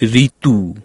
Ritu.